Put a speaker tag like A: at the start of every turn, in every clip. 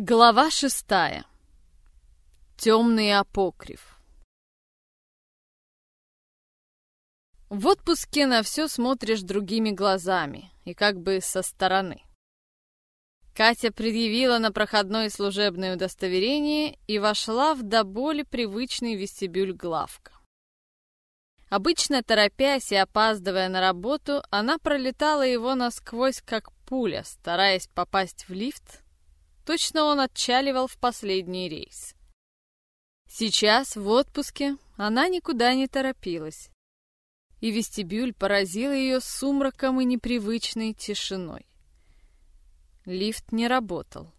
A: Глава шестая. Темный апокриф. В отпуске на все смотришь другими глазами и как бы со стороны. Катя предъявила на проходное служебное удостоверение и вошла в до боли привычный вестибюль главка. Обычно, торопясь и опаздывая на работу, она пролетала его насквозь, как пуля, стараясь попасть в лифт, Точно он отчаливал в последний рейс. Сейчас, в отпуске, она никуда не торопилась. И вестибюль поразил ее сумраком и непривычной тишиной. Лифт не работал.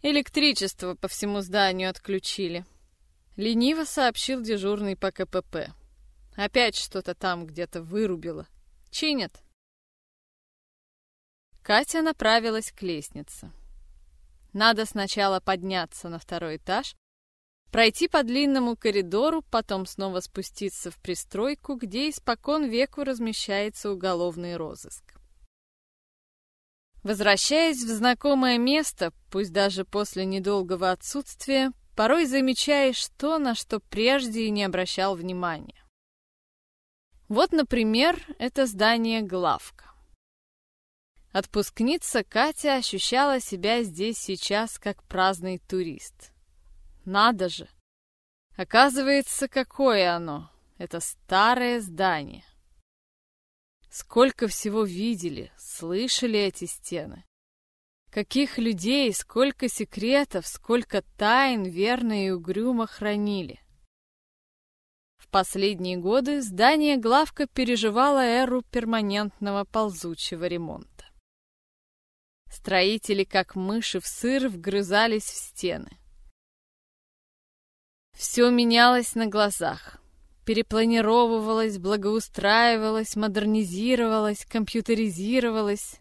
A: Электричество по всему зданию отключили. Лениво сообщил дежурный по КПП. Опять что-то там где-то вырубило. Чинят. Катя направилась к лестнице. Надо сначала подняться на второй этаж, пройти по длинному коридору, потом снова спуститься в пристройку, где испокон веку размещается уголовный розыск. Возвращаясь в знакомое место, пусть даже после недолгого отсутствия, порой замечаешь то, на что прежде и не обращал внимания. Вот, например, это здание главка. Отпускница Катя ощущала себя здесь сейчас как праздный турист. Надо же! Оказывается, какое оно, это старое здание. Сколько всего видели, слышали эти стены. Каких людей, сколько секретов, сколько тайн верно и угрюмо хранили. В последние годы здание главка переживало эру перманентного ползучего ремонта. Строители, как мыши в сыр, вгрызались в стены. Все менялось на глазах. Перепланировывалось, благоустраивалось, модернизировалось, компьютеризировалось,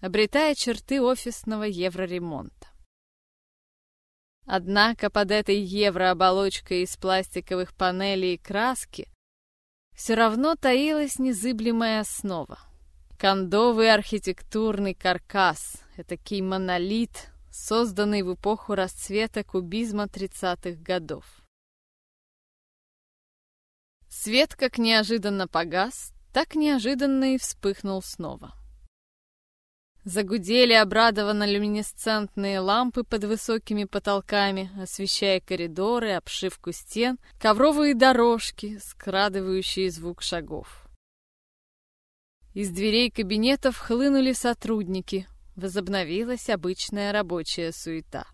A: обретая черты офисного евроремонта. Однако под этой еврооболочкой из пластиковых панелей и краски все равно таилась незыблемая основа. Кондовый архитектурный каркас, этакий монолит, созданный в эпоху расцвета кубизма 30-х годов. Свет как неожиданно погас, так неожиданно и вспыхнул снова. Загудели обрадованно люминесцентные лампы под высокими потолками, освещая коридоры, обшивку стен, ковровые дорожки, скрадывающие звук шагов. Из дверей кабинетов хлынули сотрудники. Возобновилась обычная рабочая суета.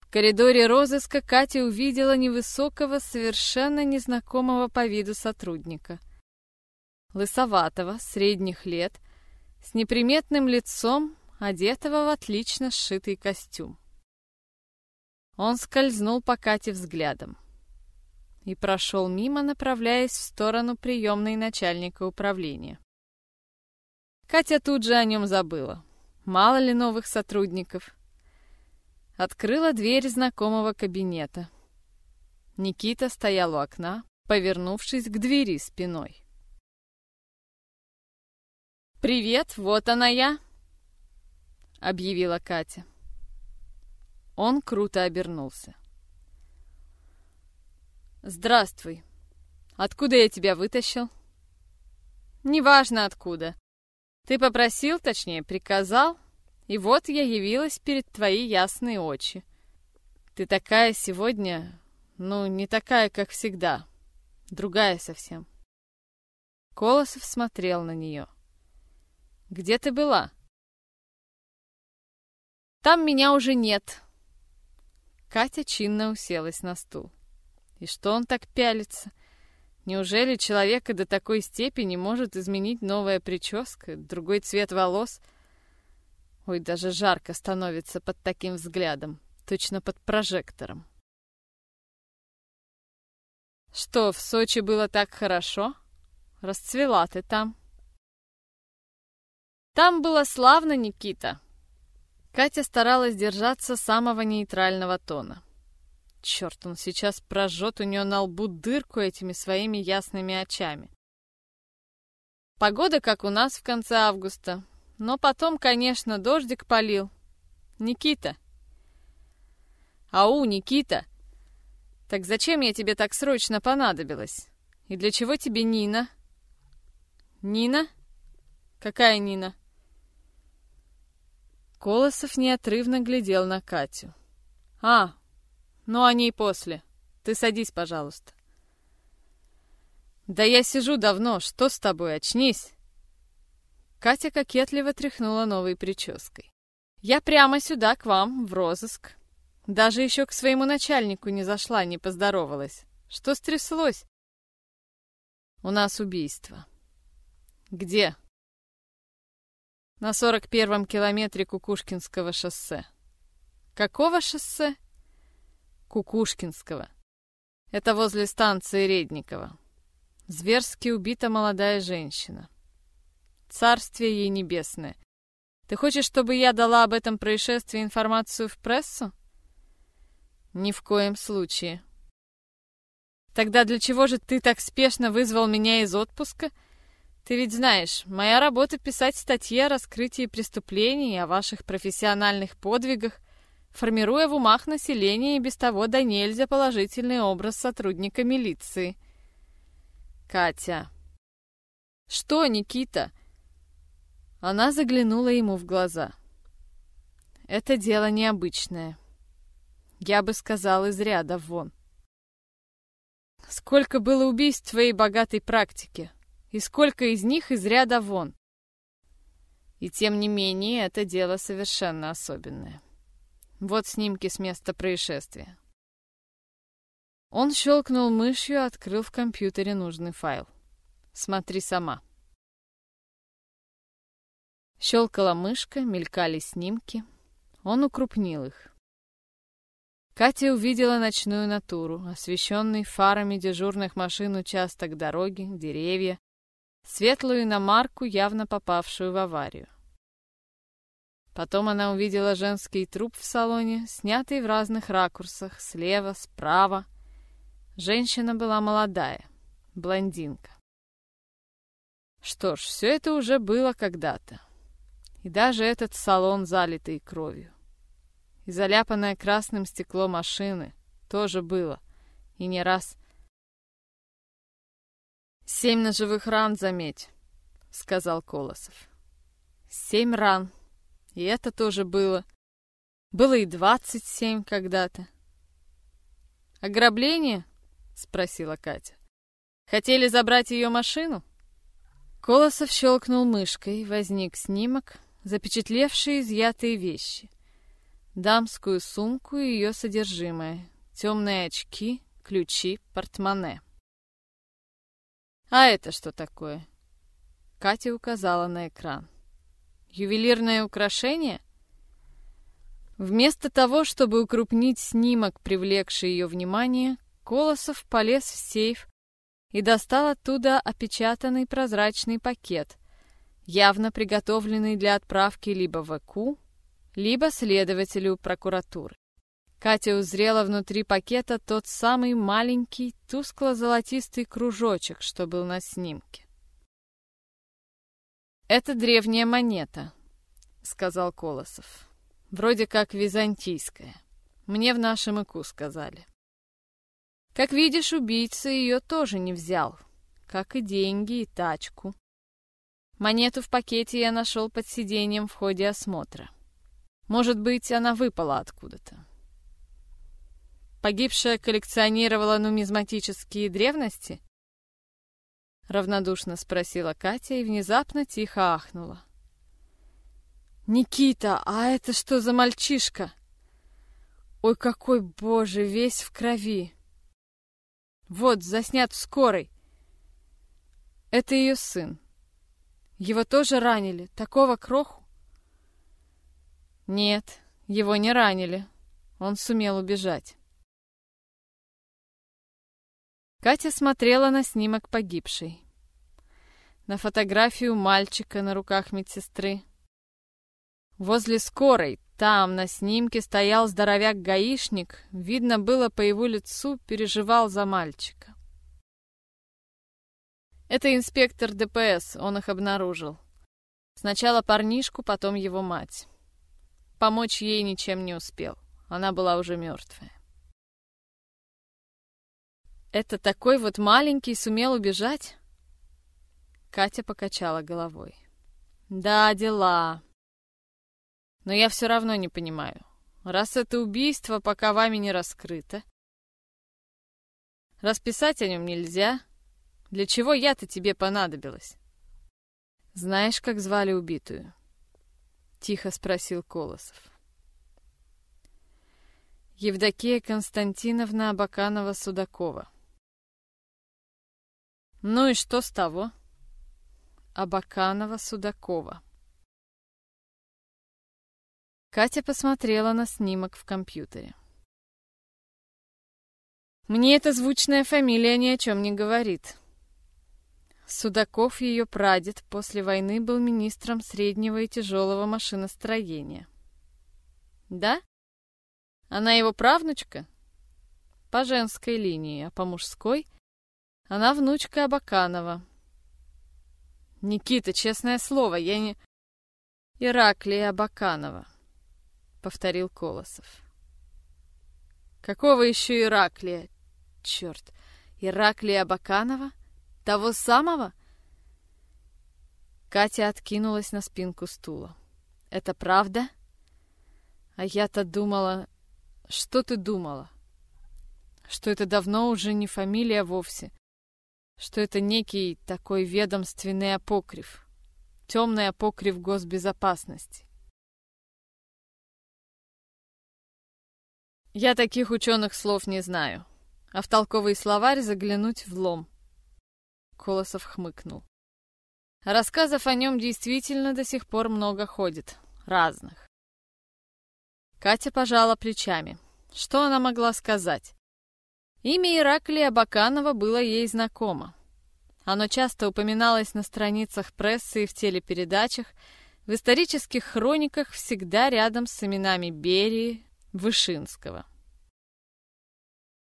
A: В коридоре розыска Катя увидела невысокого, совершенно незнакомого по виду сотрудника. Лысоватого, средних лет, с неприметным лицом, одетого в отлично сшитый костюм. Он скользнул по Кате взглядом и прошел мимо, направляясь в сторону приемной начальника управления. Катя тут же о нем забыла. Мало ли новых сотрудников. Открыла дверь знакомого кабинета. Никита стоял у окна, повернувшись к двери спиной. «Привет, вот она я!» — объявила Катя. Он круто обернулся. «Здравствуй. Откуда я тебя вытащил?» «Неважно откуда. Ты попросил, точнее, приказал, и вот я явилась перед твои ясные очи. Ты такая сегодня, ну, не такая, как всегда. Другая совсем». Колосов смотрел на нее. «Где ты была?» «Там меня уже нет». Катя чинно уселась на стул. И что он так пялится? Неужели человека до такой степени может изменить новая прическа, другой цвет волос? Ой, даже жарко становится под таким взглядом, точно под прожектором. Что, в Сочи было так хорошо? Расцвела ты там. Там было славно, Никита. Катя старалась держаться самого нейтрального тона. Черт, он сейчас прожжет у нее на лбу дырку этими своими ясными очами. Погода, как у нас в конце августа. Но потом, конечно, дождик полил. Никита. Ау, Никита. Так зачем я тебе так срочно понадобилась? И для чего тебе Нина? Нина? Какая Нина? Колосов неотрывно глядел на Катю. А, ну о ней после. Ты садись, пожалуйста. Да я сижу давно, что с тобой, очнись. Катя кокетливо тряхнула новой прической. Я прямо сюда, к вам, в розыск. Даже еще к своему начальнику не зашла, не поздоровалась. Что стряслось? У нас убийство. Где? На сорок первом километре Кукушкинского шоссе. Какого шоссе? Кукушкинского. Это возле станции Редникова. Зверски убита молодая женщина. Царствие ей небесное. Ты хочешь, чтобы я дала об этом происшествии информацию в прессу? Ни в коем случае. Тогда для чего же ты так спешно вызвал меня из отпуска? Ты ведь знаешь, моя работа писать статьи о раскрытии преступлений и о ваших профессиональных подвигах, формируя в умах населения и без того да нельзя положительный образ сотрудника милиции. Катя. Что, Никита? Она заглянула ему в глаза. Это дело необычное. Я бы сказал, из ряда вон. Сколько было убийств в твоей богатой практике, и сколько из них из ряда вон. И тем не менее, это дело совершенно особенное. Вот снимки с места происшествия. Он щелкнул мышью, открыл в компьютере нужный файл. Смотри сама. Щелкала мышка, мелькали снимки. Он укрупнил их. Катя увидела ночную натуру, освещенный фарами дежурных машин участок дороги, деревья, светлую иномарку, явно попавшую в аварию. Потом она увидела женский труп в салоне, снятый в разных ракурсах, слева, справа. Женщина была молодая, блондинка. Что ж, все это уже было когда-то. И даже этот салон, залитый кровью. И заляпанное красным стекло машины тоже было. И не раз. «Семь ножевых ран, заметь», — сказал Колосов. «Семь ран. И это тоже было. Было и двадцать семь когда-то». «Ограбление?» — спросила Катя. «Хотели забрать ее машину?» Колосов щелкнул мышкой, возник снимок, запечатлевший изъятые вещи. Дамскую сумку и ее содержимое, темные очки, ключи, портмоне. «А это что такое?» Катя указала на экран. «Ювелирное украшение?» Вместо того, чтобы укрупнить снимок, привлекший ее внимание, Колосов полез в сейф и достал оттуда опечатанный прозрачный пакет, явно приготовленный для отправки либо в ЭКУ, либо следователю прокуратуры. Катя узрела внутри пакета тот самый маленький тускло-золотистый кружочек, что был на снимке. «Это древняя монета», — сказал Колосов. «Вроде как византийская. Мне в нашем ИКУ сказали». Как видишь, убийца ее тоже не взял, как и деньги и тачку. Монету в пакете я нашел под сиденьем в ходе осмотра. Может быть, она выпала откуда-то. Погибшая коллекционировала нумизматические древности? Равнодушно спросила Катя и внезапно тихо ахнула. «Никита, а это что за мальчишка? Ой, какой, боже, весь в крови!» Вот, заснят в скорой. Это ее сын. Его тоже ранили, такого кроху? Нет, его не ранили. Он сумел убежать. Катя смотрела на снимок погибшей. На фотографию мальчика на руках медсестры. Возле скорой там на снимке стоял здоровяк-гаишник, видно было по его лицу, переживал за мальчика. Это инспектор ДПС, он их обнаружил. Сначала парнишку, потом его мать. Помочь ей ничем не успел. Она была уже мертвая. «Это такой вот маленький сумел убежать?» Катя покачала головой. «Да, дела. Но я все равно не понимаю. Раз это убийство пока вами не раскрыто, расписать о нем нельзя, для чего я-то тебе понадобилась?» «Знаешь, как звали убитую?» — тихо спросил Колосов. Евдокия Константиновна Абаканова-Судакова. Ну и что с того? Абаканова-Судакова. Катя посмотрела на снимок в компьютере. Мне эта звучная фамилия ни о чем не говорит. Судаков, ее прадед, после войны был министром среднего и тяжелого машиностроения. Да? Она его правнучка? По женской линии, а по мужской она внучка Абаканова. Никита, честное слово, я не... Ираклия Абаканова, повторил Колосов. Какого еще Ираклия? Черт, Ираклия Абаканова? Того самого? Катя откинулась на спинку стула. Это правда? А я-то думала... Что ты думала? Что это давно уже не фамилия вовсе. Что это некий такой ведомственный апокриф. Темный апокриф госбезопасности. Я таких ученых слов не знаю. А в толковый словарь заглянуть в лом. Колосов хмыкнул. Рассказов о нем действительно до сих пор много ходит. Разных. Катя пожала плечами. Что она могла сказать? Имя Ираклия Баканова было ей знакомо. Оно часто упоминалось на страницах прессы и в телепередачах, в исторических хрониках всегда рядом с именами Берии, Вышинского.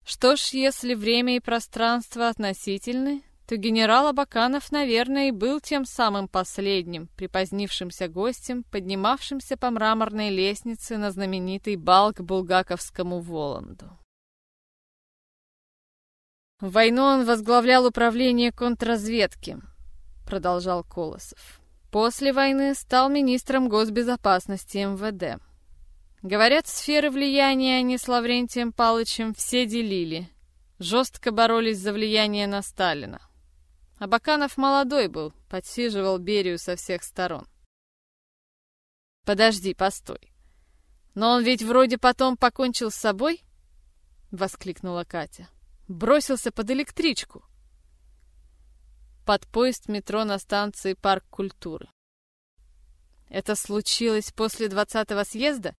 A: Что ж, если время и пространство относительны, то генерал Абаканов, наверное, и был тем самым последним, припозднившимся гостем, поднимавшимся по мраморной лестнице на знаменитый бал к булгаковскому Воланду. В войну он возглавлял управление контрразведки, продолжал Колосов. После войны стал министром госбезопасности МВД. Говорят, сферы влияния они с Лаврентием Палычем все делили. Жестко боролись за влияние на Сталина. Абаканов молодой был, подсиживал Берию со всех сторон. «Подожди, постой. Но он ведь вроде потом покончил с собой?» — воскликнула Катя. «Бросился под электричку». Под поезд метро на станции Парк культуры. «Это случилось после двадцатого съезда?»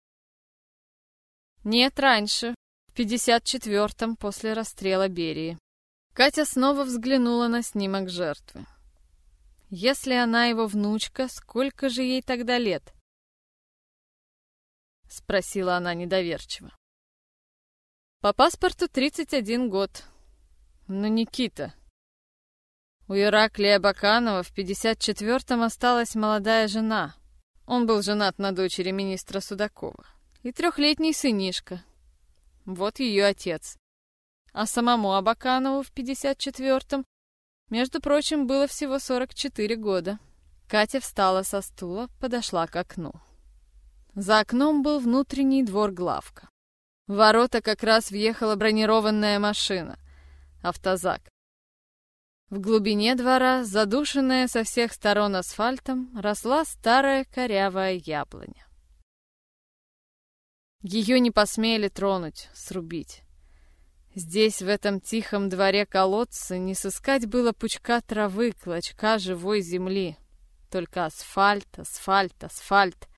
A: «Нет, раньше, в 54-м, после расстрела Берии». Катя снова взглянула на снимок жертвы. Если она его внучка, сколько же ей тогда лет? Спросила она недоверчиво. По паспорту 31 год. Но Никита. У Ираклия Баканова в 54-м осталась молодая жена. Он был женат на дочери министра Судакова. И трехлетний сынишка. Вот ее отец а самому Абаканову в 54-м, между прочим, было всего 44 года. Катя встала со стула, подошла к окну. За окном был внутренний двор главка. В ворота как раз въехала бронированная машина, автозак. В глубине двора, задушенная со всех сторон асфальтом, росла старая корявая яблоня. Ее не посмели тронуть, срубить. Здесь, в этом тихом дворе колодца, не сыскать было пучка травы, клочка живой земли. Только асфальт, асфальт, асфальт.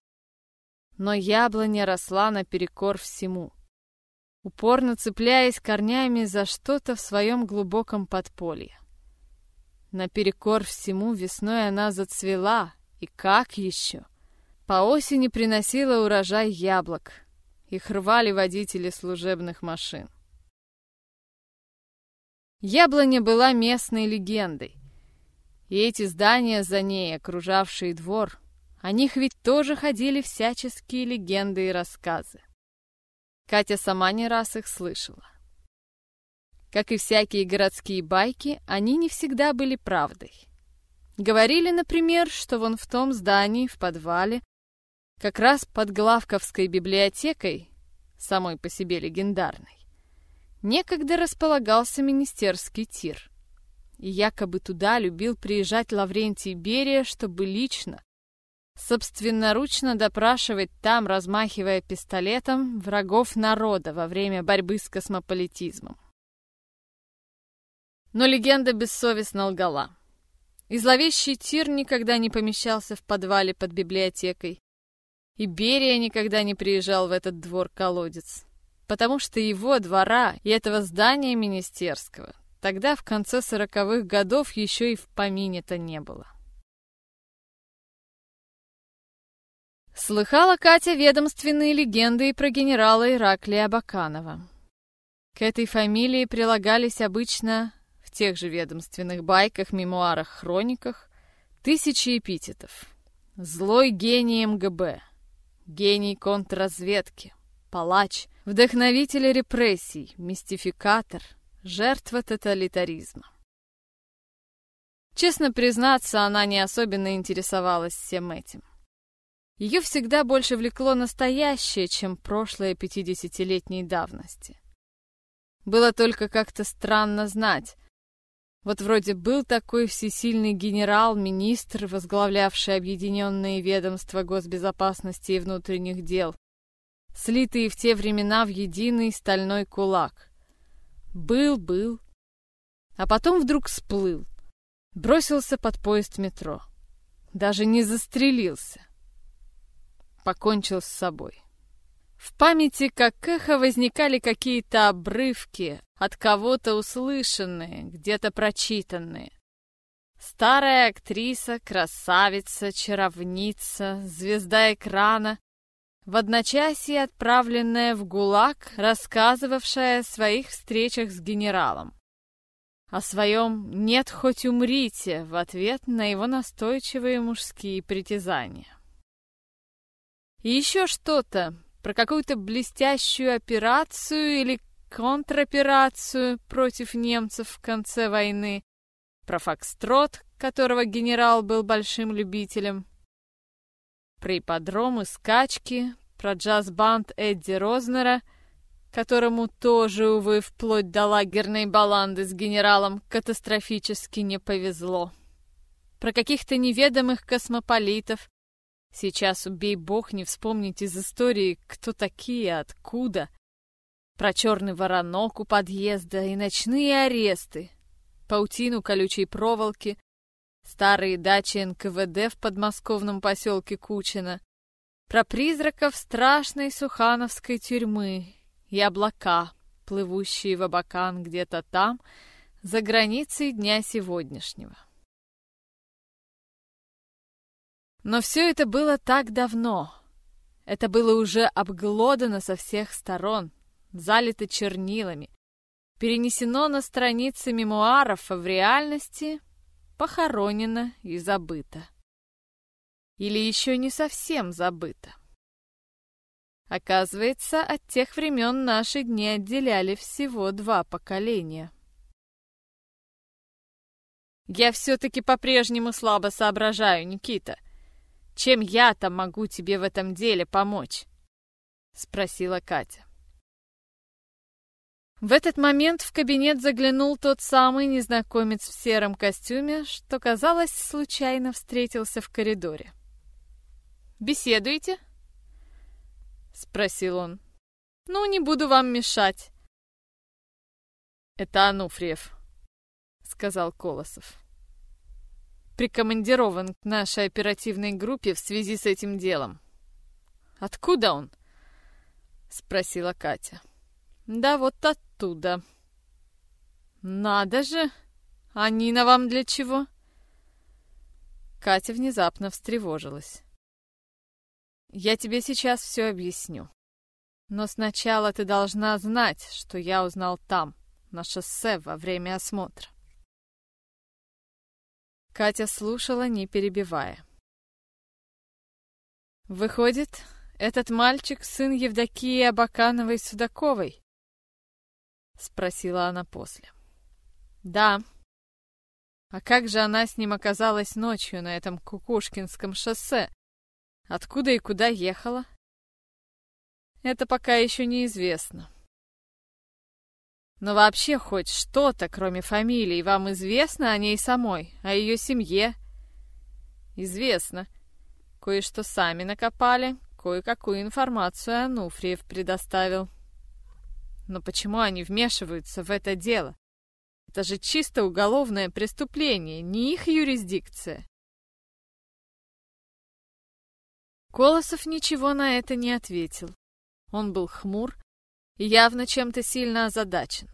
A: Но яблоня росла наперекор всему. Упорно цепляясь корнями за что-то в своем глубоком подполье. Наперекор всему весной она зацвела, и как еще? По осени приносила урожай яблок. Их рвали водители служебных машин. Яблоня была местной легендой. И эти здания за ней, окружавшие двор, О них ведь тоже ходили всяческие легенды и рассказы. Катя сама не раз их слышала. Как и всякие городские байки, они не всегда были правдой. Говорили, например, что вон в том здании, в подвале, как раз под Главковской библиотекой, самой по себе легендарной, некогда располагался министерский тир. И якобы туда любил приезжать Лаврентий Берия, чтобы лично, собственноручно допрашивать там, размахивая пистолетом, врагов народа во время борьбы с космополитизмом. Но легенда бессовестно лгала. И зловещий тир никогда не помещался в подвале под библиотекой. И Берия никогда не приезжал в этот двор-колодец. Потому что его двора и этого здания министерского тогда, в конце сороковых годов, еще и в помине-то не было. Слыхала Катя ведомственные легенды и про генерала Ираклия Баканова. К этой фамилии прилагались обычно в тех же ведомственных байках, мемуарах, хрониках тысячи эпитетов. Злой гений МГБ, гений контрразведки, палач, вдохновитель репрессий, мистификатор, жертва тоталитаризма. Честно признаться, она не особенно интересовалась всем этим. Ее всегда больше влекло настоящее, чем прошлое пятидесятилетней давности. Было только как-то странно знать. Вот вроде был такой всесильный генерал-министр, возглавлявший объединенные ведомства госбезопасности и внутренних дел, слитые в те времена в единый стальной кулак. Был-был, а потом вдруг сплыл, бросился под поезд метро. Даже не застрелился покончил с собой. В памяти как эхо возникали какие-то обрывки, от кого-то услышанные, где-то прочитанные. Старая актриса, красавица, чаровница, звезда экрана, в одночасье отправленная в ГУЛАГ, рассказывавшая о своих встречах с генералом. О своем «нет, хоть умрите» в ответ на его настойчивые мужские притязания. И еще что-то. Про какую-то блестящую операцию или контроперацию против немцев в конце войны, про Фокстрот, которого генерал был большим любителем, про ипподромы, скачки, про джаз-банд Эдди Рознера, которому тоже, увы, вплоть до лагерной баланды с генералом катастрофически не повезло, про каких-то неведомых космополитов, Сейчас убей бог не вспомнить из истории, кто такие, откуда. Про черный воронок у подъезда и ночные аресты, паутину колючей проволоки, старые дачи НКВД в подмосковном поселке Кучино, про призраков страшной сухановской тюрьмы и облака, плывущие в Абакан где-то там, за границей дня сегодняшнего. Но все это было так давно. Это было уже обглодано со всех сторон, залито чернилами, перенесено на страницы мемуаров, а в реальности похоронено и забыто. Или еще не совсем забыто. Оказывается, от тех времен наши дни отделяли всего два поколения. Я все-таки по-прежнему слабо соображаю, Никита. Чем я-то могу тебе в этом деле помочь?» — спросила Катя. В этот момент в кабинет заглянул тот самый незнакомец в сером костюме, что, казалось, случайно встретился в коридоре. «Беседуете?» — спросил он. «Ну, не буду вам мешать». «Это Ануфриев», — сказал Колосов прикомандирован к нашей оперативной группе в связи с этим делом. Откуда он? спросила Катя. Да вот оттуда. Надо же! А Нина вам для чего? Катя внезапно встревожилась. Я тебе сейчас все объясню. Но сначала ты должна знать, что я узнал там, на шоссе, во время осмотра. Катя слушала, не перебивая. Выходит, этот мальчик сын Евдокии Абакановой-Судаковой? Спросила она после. Да. А как же она с ним оказалась ночью на этом Кукушкинском шоссе? Откуда и куда ехала? Это пока еще неизвестно. Но вообще хоть что-то, кроме фамилии, вам известно о ней самой, о ее семье? Известно. Кое-что сами накопали, кое-какую информацию Ануфриев предоставил. Но почему они вмешиваются в это дело? Это же чисто уголовное преступление, не их юрисдикция. Колосов ничего на это не ответил. Он был хмур явно чем-то сильно озадачен.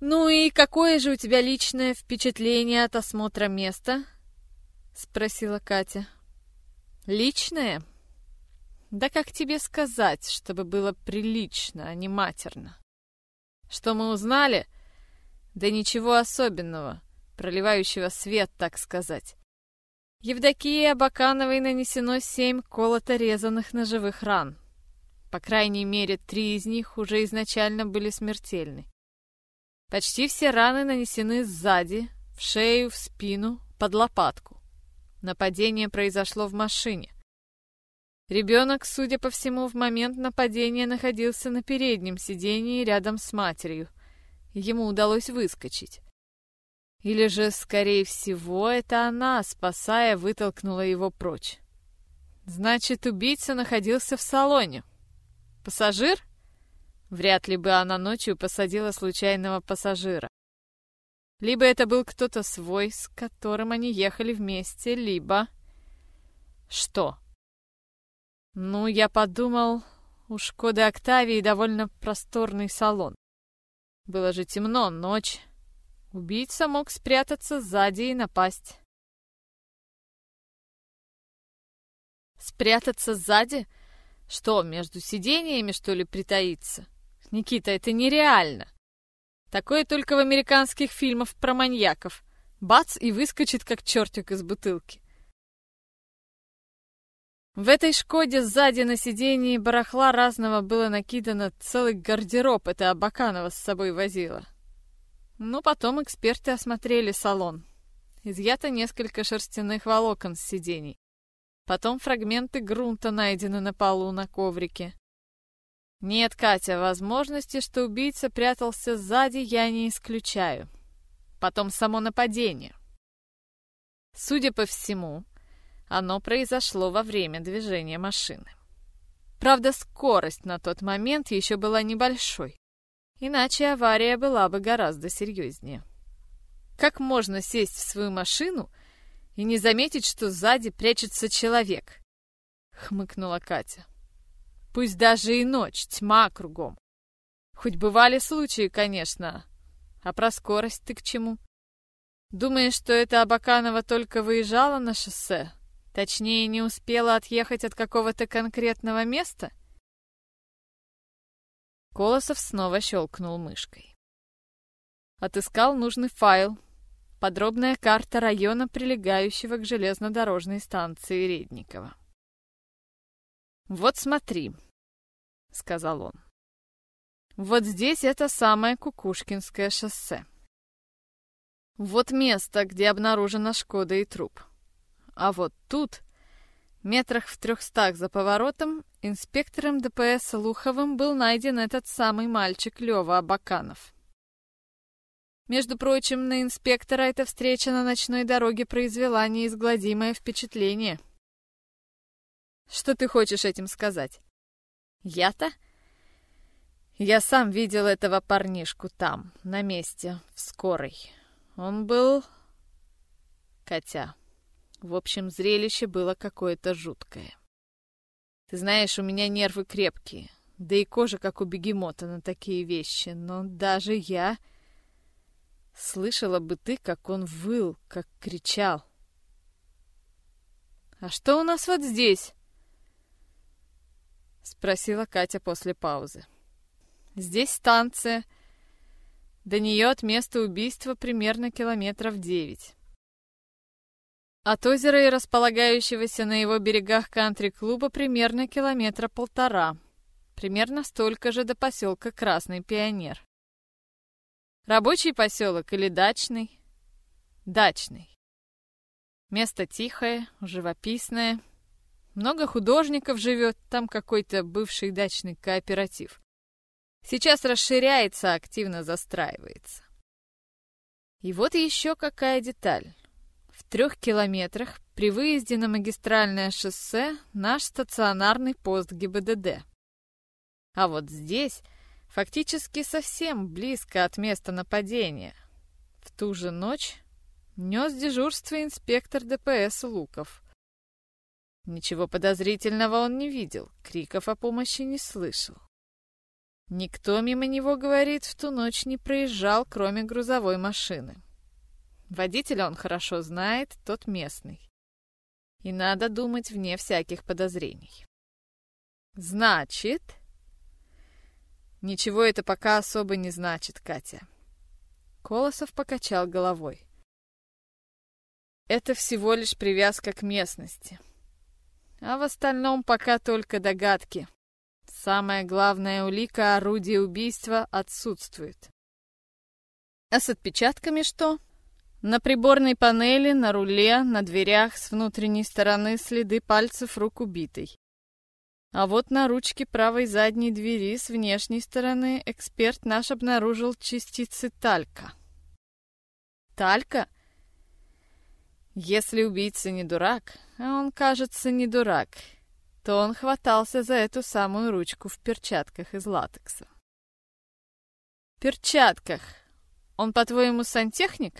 A: «Ну и какое же у тебя личное впечатление от осмотра места?» — спросила Катя. «Личное? Да как тебе сказать, чтобы было прилично, а не матерно? Что мы узнали? Да ничего особенного, проливающего свет, так сказать. Евдокии Абакановой нанесено семь колото-резанных ножевых ран. По крайней мере, три из них уже изначально были смертельны. Почти все раны нанесены сзади, в шею, в спину, под лопатку. Нападение произошло в машине. Ребенок, судя по всему, в момент нападения находился на переднем сидении рядом с матерью. Ему удалось выскочить. Или же, скорее всего, это она, спасая, вытолкнула его прочь. Значит, убийца находился в салоне. Пассажир? Вряд ли бы она ночью посадила случайного пассажира. Либо это был кто-то свой, с которым они ехали вместе, либо... Что? Ну, я подумал, у Шкоды Октавии довольно просторный салон. Было же темно, ночь. Убийца мог спрятаться сзади и напасть. Спрятаться сзади? Что, между сидениями, что ли, притаиться? Никита, это нереально. Такое только в американских фильмах про маньяков. Бац, и выскочит, как чертик из бутылки. В этой «Шкоде» сзади на сидении барахла разного было накидано целый гардероб, это Абаканова с собой возила. Ну, потом эксперты осмотрели салон. Изъято несколько шерстяных волокон с сидений. Потом фрагменты грунта найдены на полу на коврике. Нет, Катя, возможности, что убийца прятался сзади, я не исключаю. Потом само нападение. Судя по всему, оно произошло во время движения машины. Правда, скорость на тот момент еще была небольшой, иначе авария была бы гораздо серьезнее. Как можно сесть в свою машину и не заметить, что сзади прячется человек? Хмыкнула Катя. Пусть даже и ночь, тьма кругом. Хоть бывали случаи, конечно. А про скорость ты к чему? Думаешь, что это Абаканова только выезжала на шоссе? Точнее, не успела отъехать от какого-то конкретного места? Колосов снова щелкнул мышкой. Отыскал нужный файл, Подробная карта района, прилегающего к железнодорожной станции Редникова. «Вот смотри», — сказал он. «Вот здесь это самое Кукушкинское шоссе. Вот место, где обнаружена Шкода и труп. А вот тут, метрах в трехстах за поворотом, инспектором ДПС Луховым был найден этот самый мальчик Лёва Абаканов. Между прочим, на инспектора эта встреча на ночной дороге произвела неизгладимое впечатление. Что ты хочешь этим сказать? Я-то? Я сам видел этого парнишку там, на месте, в скорой. Он был... Котя. В общем, зрелище было какое-то жуткое. Ты знаешь, у меня нервы крепкие, да и кожа, как у бегемота на такие вещи, но даже я Слышала бы ты, как он выл, как кричал. «А что у нас вот здесь?» — спросила Катя после паузы. «Здесь станция. До нее от места убийства примерно километров девять. От озера и располагающегося на его берегах кантри-клуба примерно километра полтора. Примерно столько же до поселка Красный Пионер. Рабочий поселок или дачный? Дачный. Место тихое, живописное. Много художников живет, там какой-то бывший дачный кооператив. Сейчас расширяется, активно застраивается. И вот еще какая деталь. В трех километрах при выезде на магистральное шоссе наш стационарный пост ГИБДД. А вот здесь фактически совсем близко от места нападения. В ту же ночь нес дежурство инспектор ДПС Луков. Ничего подозрительного он не видел, криков о помощи не слышал. Никто мимо него, говорит, в ту ночь не проезжал, кроме грузовой машины. Водителя он хорошо знает, тот местный. И надо думать вне всяких подозрений. Значит... Ничего это пока особо не значит, Катя. Колосов покачал головой. Это всего лишь привязка к местности. А в остальном пока только догадки. Самая главная улика орудия убийства отсутствует. А с отпечатками что? На приборной панели, на руле, на дверях с внутренней стороны следы пальцев рук убитой. А вот на ручке правой задней двери с внешней стороны эксперт наш обнаружил частицы талька. Талька? Если убийца не дурак, а он, кажется, не дурак, то он хватался за эту самую ручку в перчатках из латекса. Перчатках. Он, по-твоему, сантехник?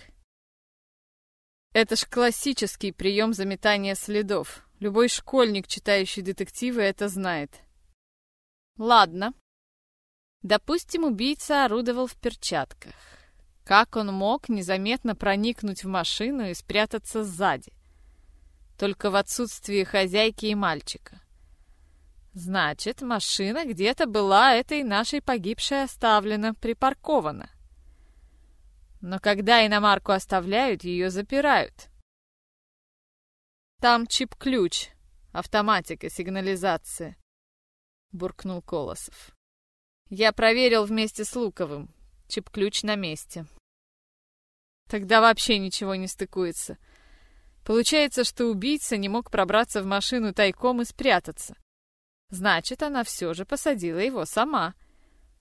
A: Это ж классический прием заметания следов. Любой школьник, читающий детективы, это знает. Ладно. Допустим, убийца орудовал в перчатках. Как он мог незаметно проникнуть в машину и спрятаться сзади? Только в отсутствии хозяйки и мальчика. Значит, машина где-то была этой нашей погибшей оставлена, припаркована. Но когда иномарку оставляют, ее запирают. Там чип-ключ, автоматика, сигнализация, буркнул Колосов. Я проверил вместе с Луковым. Чип-ключ на месте. Тогда вообще ничего не стыкуется. Получается, что убийца не мог пробраться в машину тайком и спрятаться. Значит, она все же посадила его сама.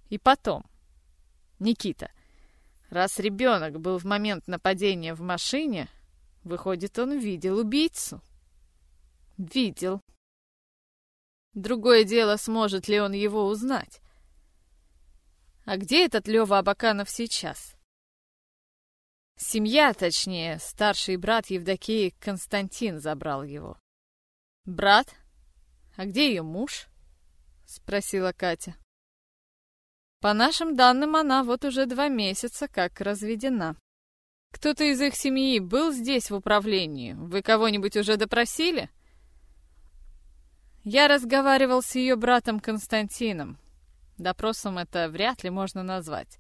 A: И потом. Никита, раз ребенок был в момент нападения в машине, выходит, он видел убийцу. Видел. Другое дело, сможет ли он его узнать. А где этот Лёва Абаканов сейчас? Семья, точнее, старший брат Евдокии Константин забрал его. Брат? А где ее муж? Спросила Катя. По нашим данным, она вот уже два месяца как разведена. Кто-то из их семьи был здесь в управлении? Вы кого-нибудь уже допросили? — я разговаривал с ее братом Константином. Допросом это вряд ли можно назвать.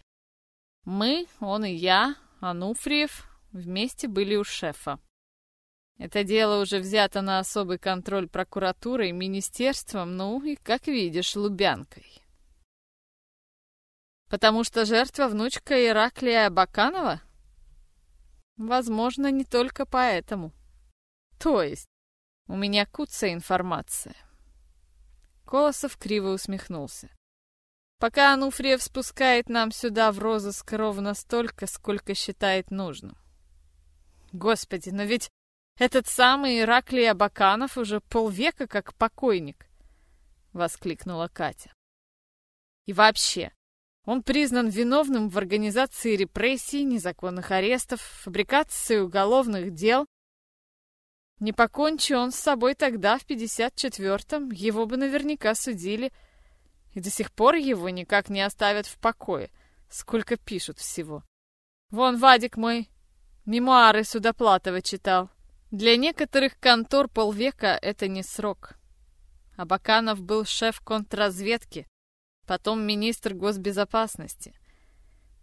A: Мы, он и я, Ануфриев, вместе были у шефа. Это дело уже взято на особый контроль прокуратурой, министерством, ну и, как видишь, Лубянкой. Потому что жертва внучка Ираклия Баканова? Возможно, не только поэтому. То есть, у меня куца информация. Колосов криво усмехнулся. Пока Ануфриев спускает нам сюда в розыск ровно столько, сколько считает нужным. Господи, но ведь этот самый Ираклий Абаканов уже полвека как покойник, воскликнула Катя. И вообще, он признан виновным в организации репрессий, незаконных арестов, фабрикации уголовных дел, не покончи он с собой тогда, в 54-м, его бы наверняка судили. И до сих пор его никак не оставят в покое. Сколько пишут всего. Вон Вадик мой мемуары Судоплатова читал. Для некоторых контор полвека это не срок. Абаканов был шеф контрразведки, потом министр госбезопасности.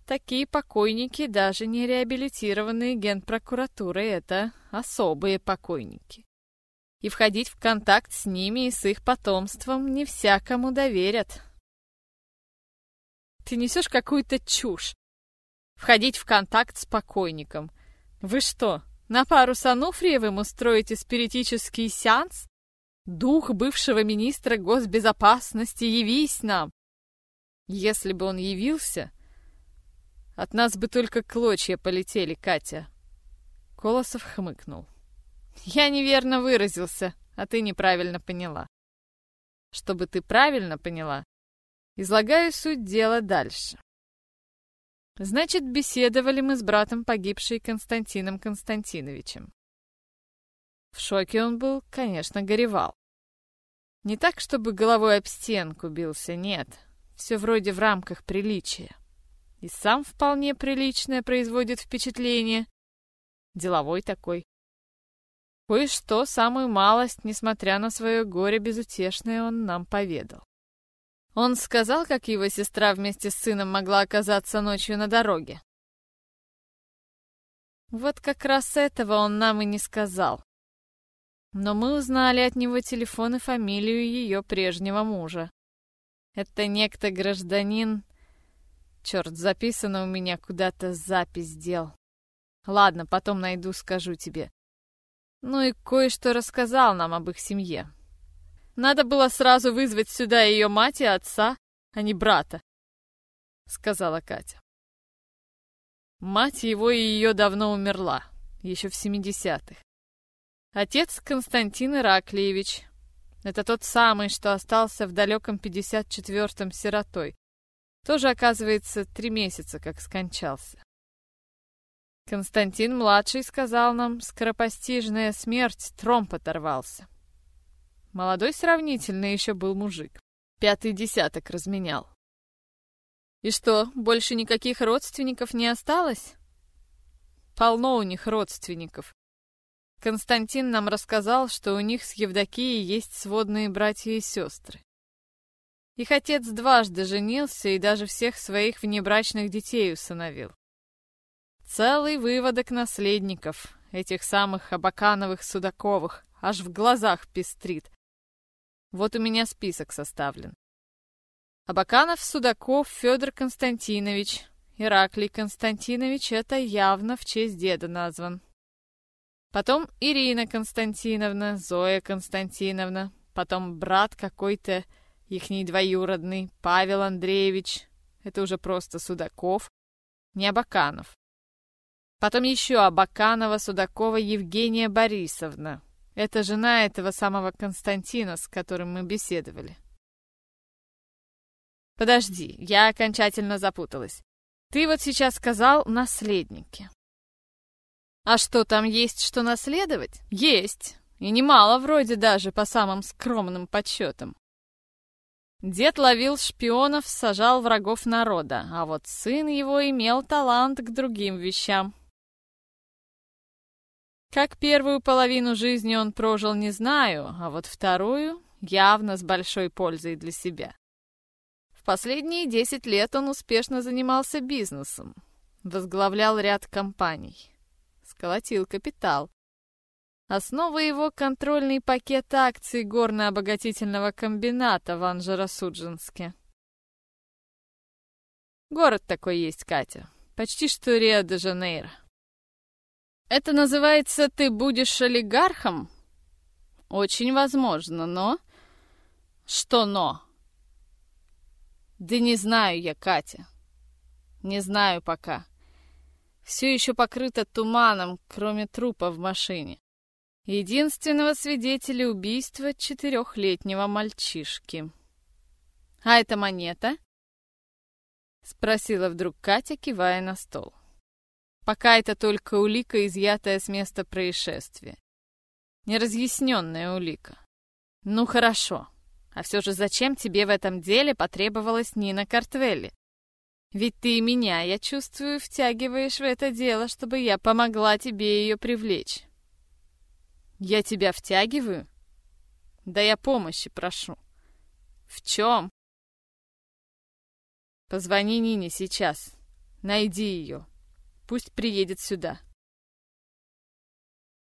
A: Такие покойники, даже не реабилитированные генпрокуратурой, это особые покойники. И входить в контакт с ними и с их потомством не всякому доверят. Ты несешь какую-то чушь. Входить в контакт с покойником. Вы что, на пару с Ануфриевым устроите спиритический сеанс? Дух бывшего министра госбезопасности, явись нам! Если бы он явился, от нас бы только клочья полетели, Катя. Колосов хмыкнул. Я неверно выразился, а ты неправильно поняла. Чтобы ты правильно поняла, излагаю суть дела дальше. Значит, беседовали мы с братом погибшей Константином Константиновичем. В шоке он был, конечно, горевал. Не так, чтобы головой об стенку бился, нет. Все вроде в рамках приличия. И сам вполне приличное производит впечатление. Деловой такой. Кое-что, самую малость, несмотря на свое горе безутешное, он нам поведал. Он сказал, как его сестра вместе с сыном могла оказаться ночью на дороге. Вот как раз этого он нам и не сказал. Но мы узнали от него телефон и фамилию ее прежнего мужа. Это некто гражданин... Черт, записано у меня куда-то запись дел. Ладно, потом найду, скажу тебе. Ну и кое-что рассказал нам об их семье. Надо было сразу вызвать сюда ее мать и отца, а не брата, сказала Катя. Мать его и ее давно умерла, еще в 70-х. Отец Константин Ираклиевич. Это тот самый, что остался в далеком 54-м сиротой. Тоже, оказывается, три месяца как скончался. Константин-младший сказал нам, скоропостижная смерть, тромб оторвался. Молодой сравнительно еще был мужик. Пятый десяток разменял. И что, больше никаких родственников не осталось? Полно у них родственников. Константин нам рассказал, что у них с Евдокией есть сводные братья и сестры. Их отец дважды женился и даже всех своих внебрачных детей усыновил. Целый выводок наследников, этих самых Абакановых-Судаковых, аж в глазах пестрит. Вот у меня список составлен. Абаканов, Судаков, Федор Константинович. Ираклий Константинович — это явно в честь деда назван. Потом Ирина Константиновна, Зоя Константиновна, потом брат какой-то ихний двоюродный, Павел Андреевич, это уже просто Судаков, не Абаканов. Потом еще Абаканова Судакова Евгения Борисовна. Это жена этого самого Константина, с которым мы беседовали. Подожди, я окончательно запуталась. Ты вот сейчас сказал «наследники». А что, там есть что наследовать? Есть. И немало вроде даже, по самым скромным подсчетам. Дед ловил шпионов, сажал врагов народа, а вот сын его имел талант к другим вещам. Как первую половину жизни он прожил, не знаю, а вот вторую явно с большой пользой для себя. В последние десять лет он успешно занимался бизнесом, возглавлял ряд компаний сколотил капитал. Основа его — контрольный пакет акций горно-обогатительного комбината в Анжеро-Судженске. Город такой есть, Катя. Почти что Рио-де-Жанейро. Это называется «ты будешь олигархом»? Очень возможно, но... Что но? Да не знаю я, Катя. Не знаю пока все еще покрыто туманом, кроме трупа в машине. Единственного свидетеля убийства четырехлетнего мальчишки. «А это монета?» — спросила вдруг Катя, кивая на стол. «Пока это только улика, изъятая с места происшествия. Неразъясненная улика. Ну хорошо. А все же зачем тебе в этом деле потребовалась Нина Картвелли? Ведь ты меня, я чувствую, втягиваешь в это дело, чтобы я помогла тебе ее привлечь. Я тебя втягиваю? Да я помощи прошу. В чем? Позвони Нине сейчас. Найди ее. Пусть приедет сюда.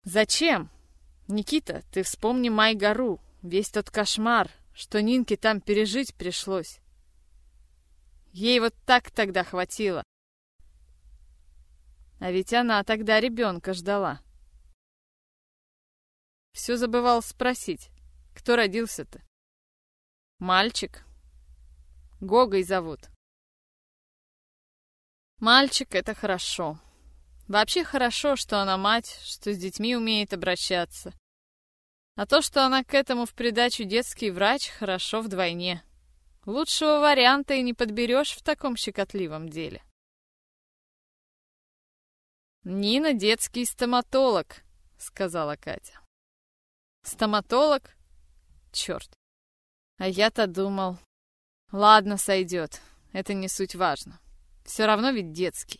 A: Зачем? Никита, ты вспомни Май-гору, весь тот кошмар, что Нинке там пережить пришлось. Ей вот так тогда хватило. А ведь она тогда ребенка ждала. Все забывал спросить, кто родился-то? Мальчик. Гогой зовут. Мальчик — это хорошо. Вообще хорошо, что она мать, что с детьми умеет обращаться. А то, что она к этому в придачу детский врач, хорошо вдвойне. Лучшего варианта и не подберешь в таком щекотливом деле. «Нина детский стоматолог», — сказала Катя. «Стоматолог? Черт. А я-то думал. Ладно, сойдет. Это не суть важно. Все равно ведь детский.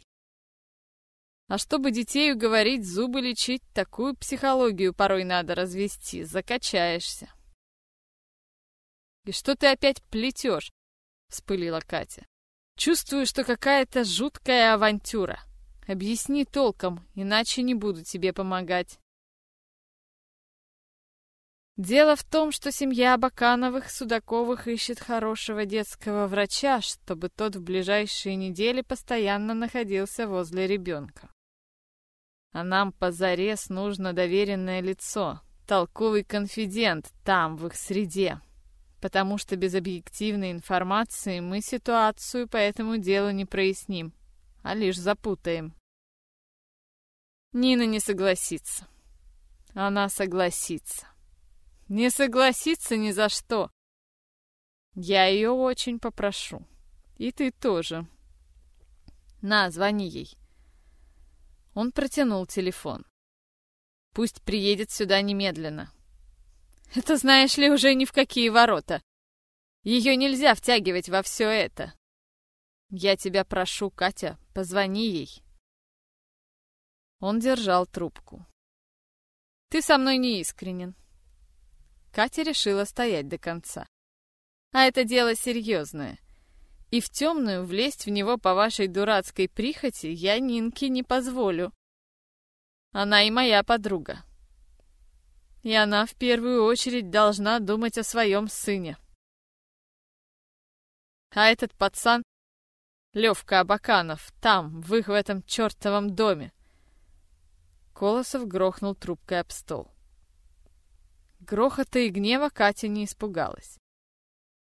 A: А чтобы детей уговорить, зубы лечить, такую психологию порой надо развести, закачаешься. «И что ты опять плетешь?» — вспылила Катя. «Чувствую, что какая-то жуткая авантюра. Объясни толком, иначе не буду тебе помогать». Дело в том, что семья Бакановых Судаковых ищет хорошего детского врача, чтобы тот в ближайшие недели постоянно находился возле ребенка. А нам позарез нужно доверенное лицо, толковый конфидент там, в их среде. Потому что без объективной информации мы ситуацию по этому делу не проясним, а лишь запутаем. Нина не согласится. Она согласится. Не согласится ни за что. Я ее очень попрошу. И ты тоже. На, звони ей. Он протянул телефон. Пусть приедет сюда немедленно. Это, знаешь ли, уже ни в какие ворота. Ее нельзя втягивать во все это. Я тебя прошу, Катя, позвони ей. Он держал трубку. Ты со мной не искренен. Катя решила стоять до конца. А это дело серьезное. И в темную влезть в него по вашей дурацкой прихоти я Нинке не позволю. Она и моя подруга. И она в первую очередь должна думать о своем сыне. А этот пацан, Левка Абаканов, там, в их в этом чертовом доме. Колосов грохнул трубкой об стол. Грохота и гнева Катя не испугалась.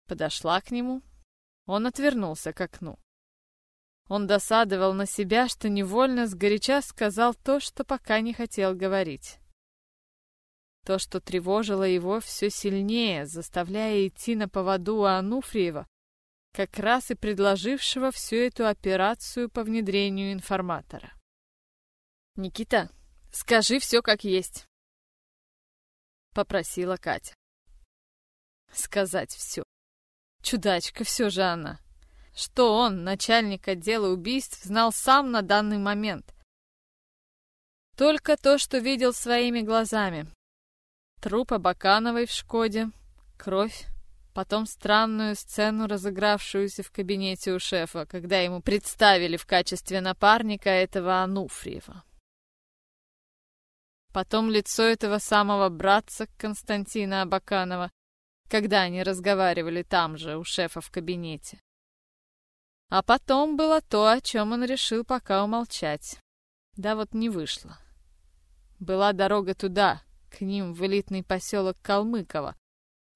A: Подошла к нему, он отвернулся к окну. Он досадовал на себя, что невольно сгоряча сказал то, что пока не хотел говорить. То, что тревожило его все сильнее, заставляя идти на поводу у Ануфриева, как раз и предложившего всю эту операцию по внедрению информатора. «Никита, скажи все как есть», — попросила Катя. Сказать все. Чудачка все же она. Что он, начальник отдела убийств, знал сам на данный момент? Только то, что видел своими глазами. Труп Абакановой в Шкоде, кровь, потом странную сцену, разыгравшуюся в кабинете у шефа, когда ему представили в качестве напарника этого Ануфриева. Потом лицо этого самого братца Константина Абаканова, когда они разговаривали там же, у шефа в кабинете. А потом было то, о чем он решил пока умолчать. Да вот не вышло. Была дорога туда, к ним в элитный поселок Калмыково,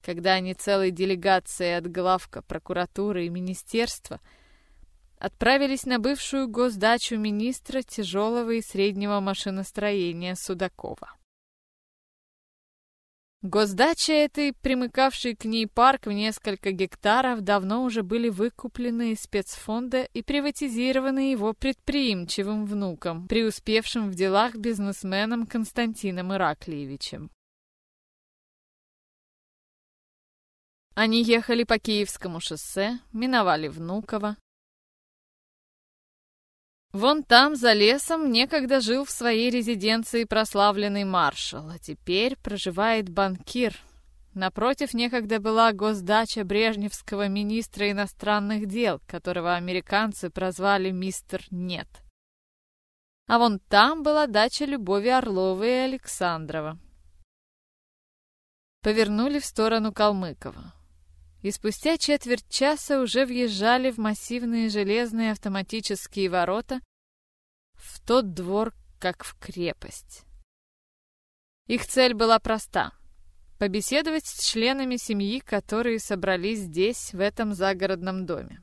A: когда они целой делегацией от главка прокуратуры и министерства отправились на бывшую госдачу министра тяжелого и среднего машиностроения Судакова. Госдача этой, примыкавший к ней парк в несколько гектаров, давно уже были выкуплены из спецфонда и приватизированы его предприимчивым внуком, преуспевшим в делах бизнесменом Константином Ираклиевичем. Они ехали по Киевскому шоссе, миновали Внуково, Вон там, за лесом, некогда жил в своей резиденции прославленный маршал, а теперь проживает банкир, Напротив некогда была госдача брежневского министра иностранных дел, которого американцы прозвали «Мистер Нет». А вон там была дача Любови Орловой и Александрова. Повернули в сторону Калмыкова. И спустя четверть часа уже въезжали в массивные железные автоматические ворота в тот двор, как в крепость. Их цель была проста — побеседовать с членами семьи, которые собрались здесь, в этом загородном доме.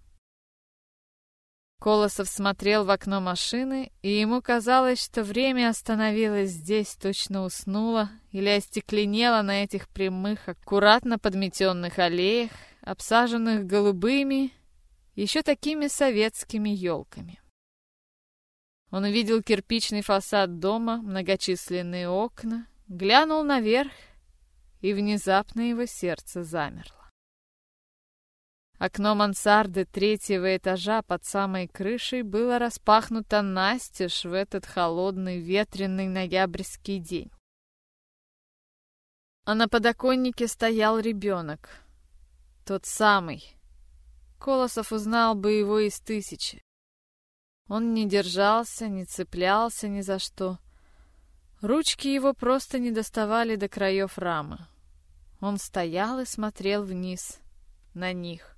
A: Колосов смотрел в окно машины, и ему казалось, что время остановилось здесь, точно уснуло или остекленело на этих прямых, аккуратно подметенных аллеях, обсаженных голубыми, еще такими советскими елками. Он увидел кирпичный фасад дома, многочисленные окна, глянул наверх, и внезапно его сердце замерло. Окно мансарды третьего этажа под самой крышей было распахнуто настежь в этот холодный ветреный ноябрьский день. А на подоконнике стоял ребенок. Тот самый. Колосов узнал бы его из тысячи. Он не держался, не цеплялся ни за что. Ручки его просто не доставали до краев рамы. Он стоял и смотрел вниз, на них.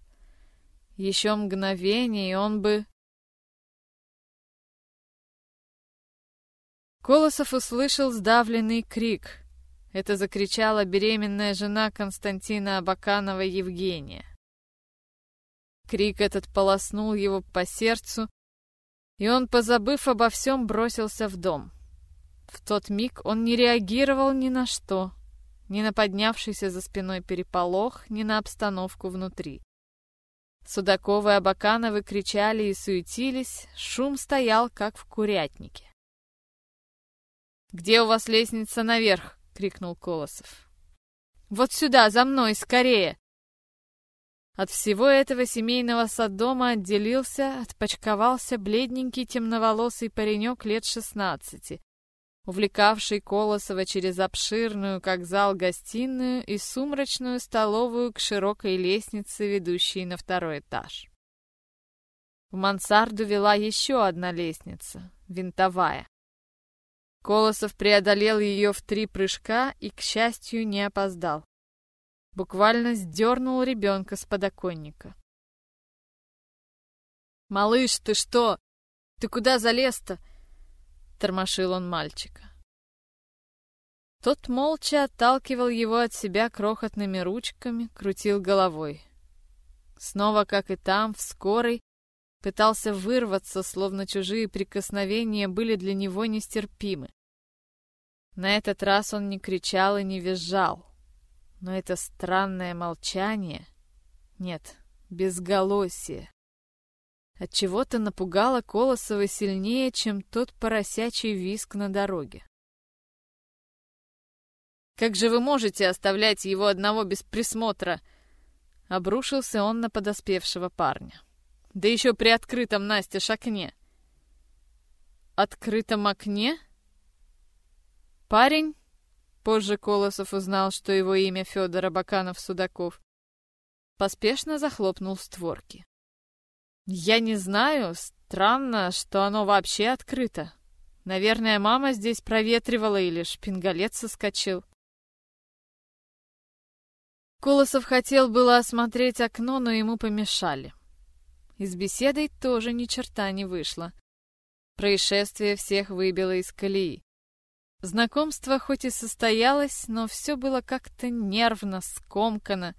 A: Еще мгновение, и он бы... Колосов услышал сдавленный крик. Это закричала беременная жена Константина Абаканова Евгения. Крик этот полоснул его по сердцу, и он, позабыв обо всем, бросился в дом. В тот миг он не реагировал ни на что, ни на поднявшийся за спиной переполох, ни на обстановку внутри. Судаковы и Абакановы кричали и суетились, шум стоял, как в курятнике. «Где у вас лестница наверх?» — крикнул Колосов. «Вот сюда, за мной, скорее!» От всего этого семейного саддома отделился, отпочковался бледненький темноволосый паренек лет шестнадцати, увлекавший Колосова через обширную, как зал, гостиную и сумрачную столовую к широкой лестнице, ведущей на второй этаж. В мансарду вела еще одна лестница, винтовая. Колосов преодолел ее в три прыжка и, к счастью, не опоздал. Буквально сдернул ребенка с подоконника. «Малыш, ты что? Ты куда залез-то?» тормошил он мальчика. Тот молча отталкивал его от себя крохотными ручками, крутил головой. Снова, как и там, в скорой, пытался вырваться, словно чужие прикосновения были для него нестерпимы. На этот раз он не кричал и не визжал. Но это странное молчание... Нет, безголосие от чего то напугало Колосова сильнее, чем тот поросячий виск на дороге. «Как же вы можете оставлять его одного без присмотра?» Обрушился он на подоспевшего парня. «Да еще при открытом настежь окне!» «Открытом окне?» Парень, позже Колосов узнал, что его имя Федор Абаканов-Судаков, поспешно захлопнул створки. Я не знаю, странно, что оно вообще открыто. Наверное, мама здесь проветривала или шпингалет соскочил. Колосов хотел было осмотреть окно, но ему помешали. Из беседой тоже ни черта не вышло. Происшествие всех выбило из колеи. Знакомство хоть и состоялось, но все было как-то нервно, скомкано,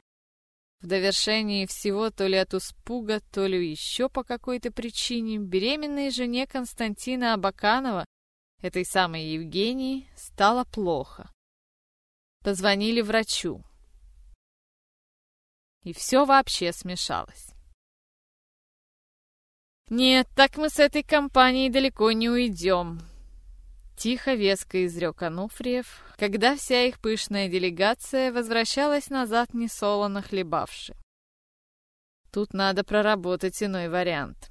A: в довершении всего, то ли от испуга, то ли еще по какой-то причине, беременной жене Константина Абаканова, этой самой Евгении, стало плохо. Позвонили врачу. И все вообще смешалось. «Нет, так мы с этой компанией далеко не уйдем», Тихо, веско изрек Ануфриев, когда вся их пышная делегация возвращалась назад несолоно хлебавши. Тут надо проработать иной вариант.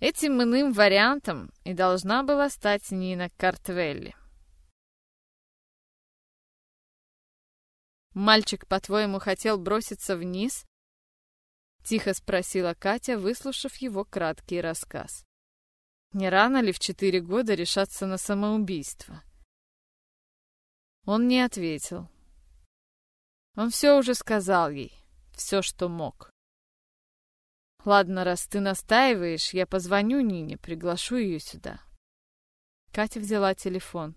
A: Этим иным вариантом и должна была стать Нина Картвелли. Мальчик, по-твоему, хотел броситься вниз? Тихо спросила Катя, выслушав его краткий рассказ. Не рано ли в четыре года решаться на самоубийство? Он не ответил. Он все уже сказал ей, все, что мог. Ладно, раз ты настаиваешь, я позвоню Нине, приглашу ее сюда. Катя взяла телефон.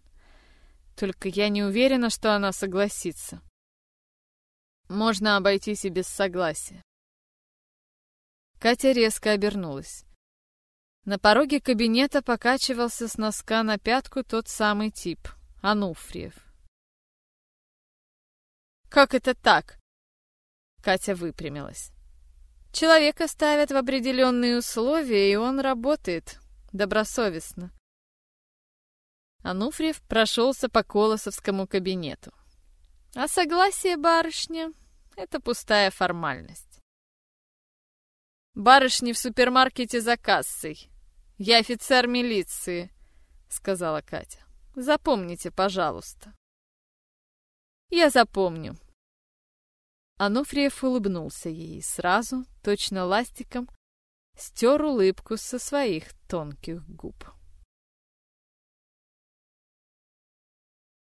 A: Только я не уверена, что она согласится. Можно обойтись и без согласия. Катя резко обернулась. На пороге кабинета покачивался с носка на пятку тот самый тип, Ануфриев. «Как это так?» Катя выпрямилась. Человека ставят в определенные условия, и он работает добросовестно. Ануфриев прошелся по Колосовскому кабинету. А согласие барышня — это пустая формальность. «Барышни в супермаркете за кассой. Я офицер милиции», — сказала Катя. «Запомните, пожалуйста». «Я запомню», Ануфриев улыбнулся ей сразу, точно ластиком, стер улыбку со своих тонких губ.